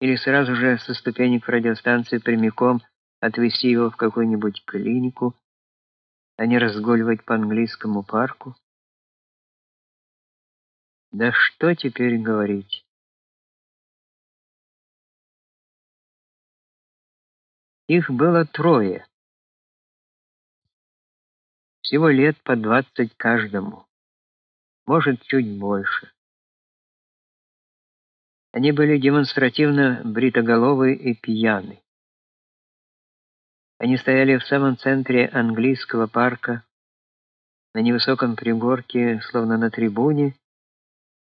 или сразу же со ступенек радиостанции прямиком отвезти его в какую-нибудь клинику, а не разгуливать по английскому парку. Да что теперь говорить? Их было трое. Всего лет по двадцать каждому. Может, чуть больше. Они были демонстративно бритоголовы и пьяны. Они стояли в самом центре английского парка, на невысоком пригорке, словно на трибуне,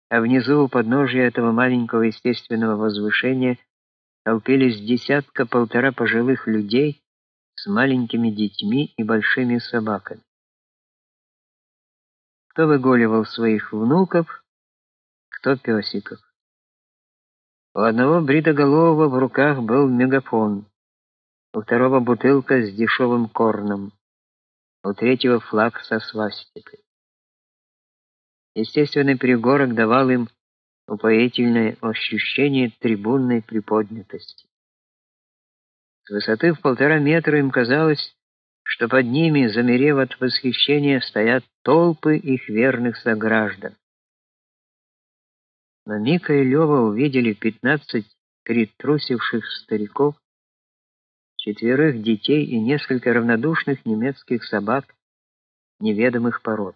а внизу у подножия этого маленького естественного возвышения толпились десятка-полтора пожилых людей с маленькими детьми и большими собаками. Кто выгуливал своих внуков, кто песиков. У одного бритоголового в руках был мегафон, у второго бутылка с дешевым корном, у третьего флаг со свастикой. Естественный пригорок давал им упоительное ощущение трибунной приподнятости. С высоты в полтора метра им казалось, что под ними, замерев от восхищения, стоят толпы их верных сограждан. Но Мика и Лёва увидели пятнадцать перетрусивших стариков, четверых детей и несколько равнодушных немецких собак неведомых пород.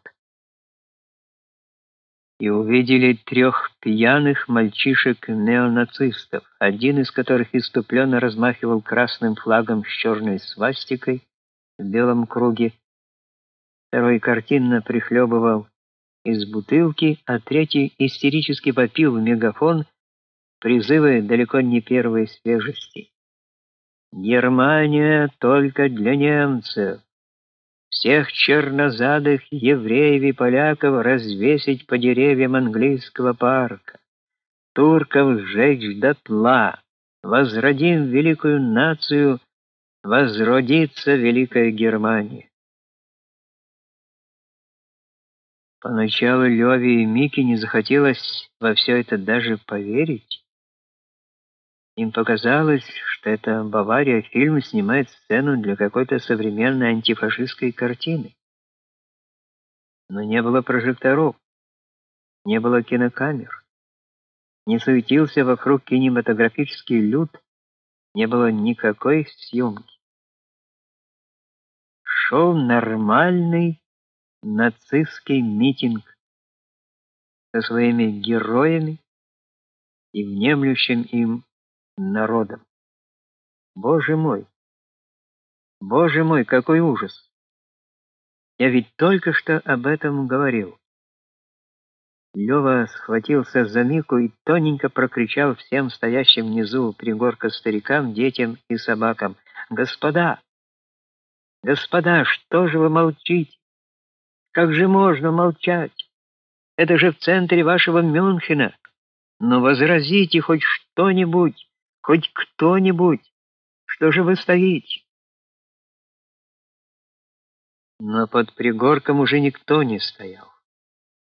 И увидели трех пьяных мальчишек-неонацистов, один из которых иступленно размахивал красным флагом с черной свастикой в белом круге, второй картинно прихлебывал из бутылки, а третий истерически попил в мегафон призывы далеко не первой свежести. Германия только для немцев всех чернозадых евреев и поляков развесить по деревьям английского парка, турков сжечь дотла, возродим великую нацию, возродится великая Германия. Поначалу Леве и Мике не захотелось во все это даже поверить. Им показалось, что это Бавария фильм снимает сцену для какой-то современной антифашистской картины. Но не было прожекторов, не было кинокамер, не суетился вокруг кинематографический люд, не было никакой съемки. Шел нормальный нацистский митинг со своими героями и внемлющим им народом. Боже мой! Боже мой, какой ужас! Я ведь только что об этом говорил. Лёва схватился за Мику и тоненько прокричал всем стоящим внизу пригорка старикам, детям и собакам: "Господа! Господа, что же вы молчите? Как же можно молчать? Это же в центре вашего Мюнхена. Но возразите хоть что-нибудь. Хоть кто-нибудь! Что же вы стоите? Но под пригорком уже никто не стоял.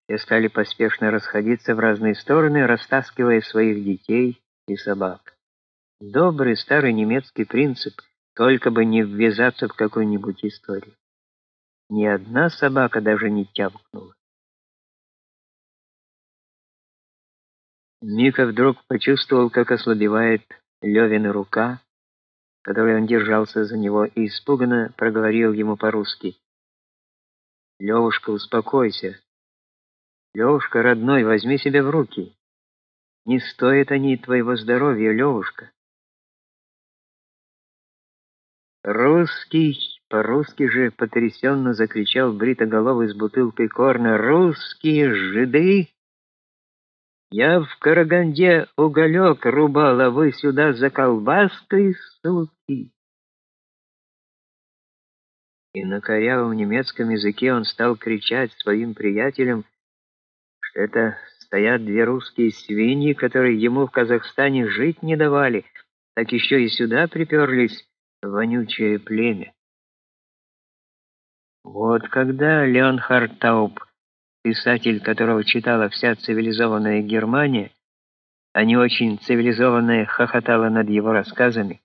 Все стали поспешно расходиться в разные стороны, растаскивая своих детей и собак. Добрый старый немецкий принцип, только бы не ввязаться в какую-нибудь историю. Ни одна собака даже не тявкнула. Мика вдруг почувствовал, как ослабевает Левина рука, которой он держался за него, и испуганно проговорил ему по-русски. «Левушка, успокойся. Левушка, родной, возьми себя в руки. Не стоят они твоего здоровья, Левушка». «Русский!» — по-русски же потрясенно закричал бритоголовый с бутылкой корна. «Русские жиды!» Я в Караганде уголек рубал, а вы сюда за колбаской, суки. И на корявом немецком языке он стал кричать своим приятелям, что это стоят две русские свиньи, которые ему в Казахстане жить не давали, так еще и сюда приперлись вонючее племя. Вот когда Леонхард Тауб писатель, которого читала вся цивилизованная Германия, а не очень цивилизованная хохотала над его рассказами,